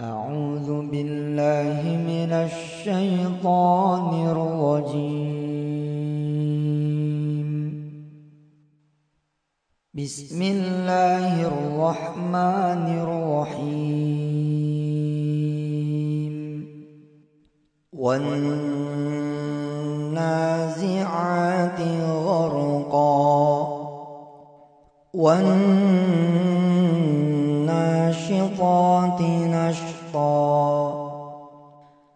أعوذ بالله من الشيطان الرجيم. بسم الله الرحمن الرحيم. والنازعات غرقا. والناشطات نشطا.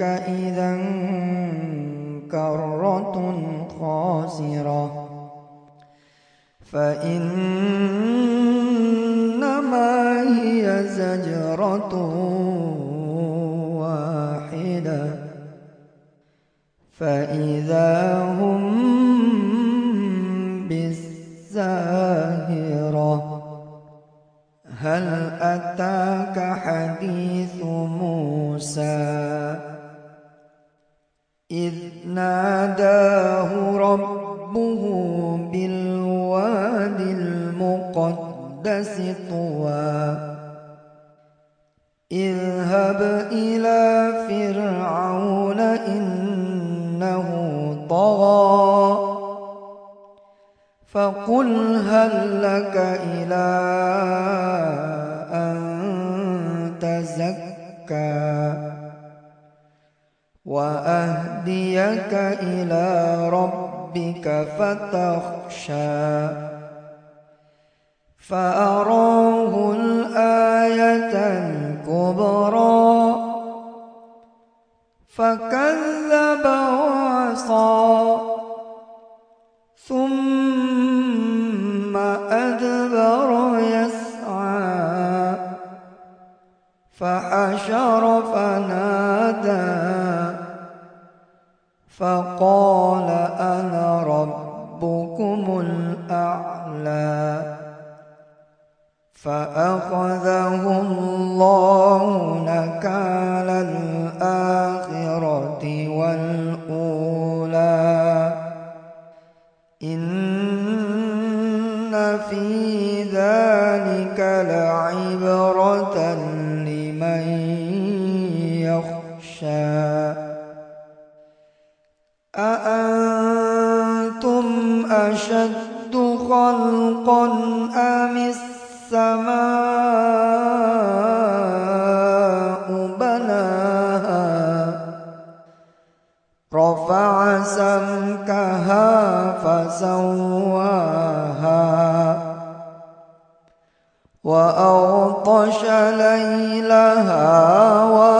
تلك إذا كرة خاسرة. فإنما هي زجرة واحدة. فإذا هم ربه بالواد المقدس طوى. اذهب إلى فرعون إنه طغى. فقل هل لك إلى أن تزكى؟ وأهديك إلى ربك فتخشى. فأراه الآية الكبرى. فكذب وعصى. ثم أدبر يسعى. فحشر فنادى فقال أنا ربكم الأعلى. فأخذه الله نكال الآخرة والأولى. إن في ذلك لعبرة لمن يخشى. أأنتم أشد خلقا أم السماء بناها؟ رفع سمكها فسواها. وأغطش ليلها وأخرج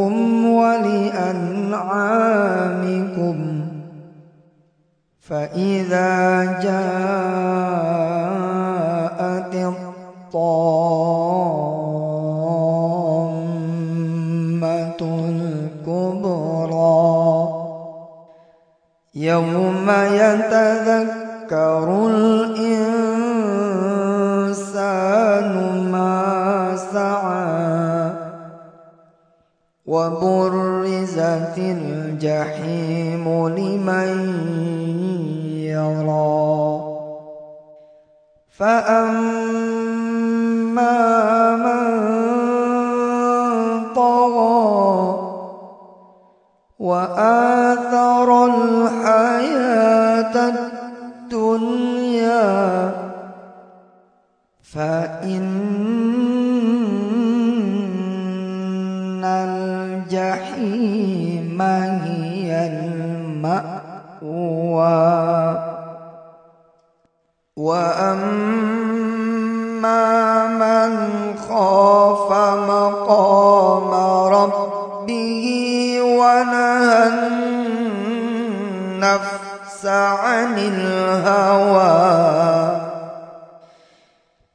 أنعامكم فإذا جاءت الطامة الكبرى يوم يتذكر الإنسان ما سعى وبر وبرزت الجحيم لمن يرى. فأما من طغى وآثر الحياة الدنيا فإن المأوى. وأما من خاف مقام ربه ونهى النفس عن الهوى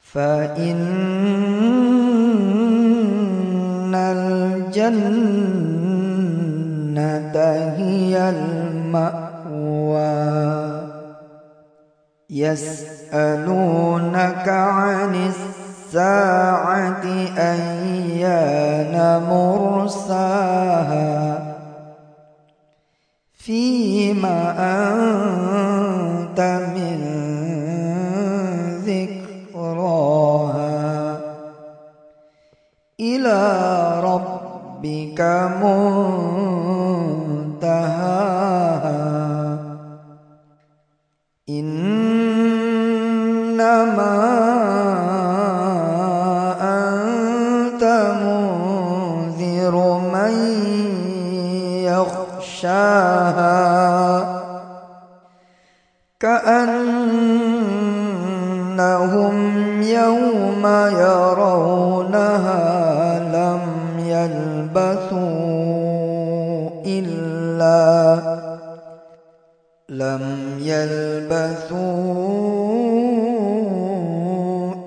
فإن الجنة المأوى يسألونك عن الساعة أيان مرساها. فيما أنت من ذكراها. إلى ربك منتهاها منذر من يخشاها كأنهم يوم يرونها لم يلبثوا إلا لم يلبثوا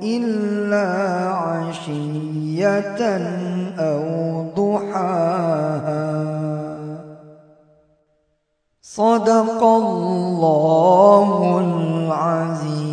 إلا عشية أو ضحاها. صدق الله العظيم.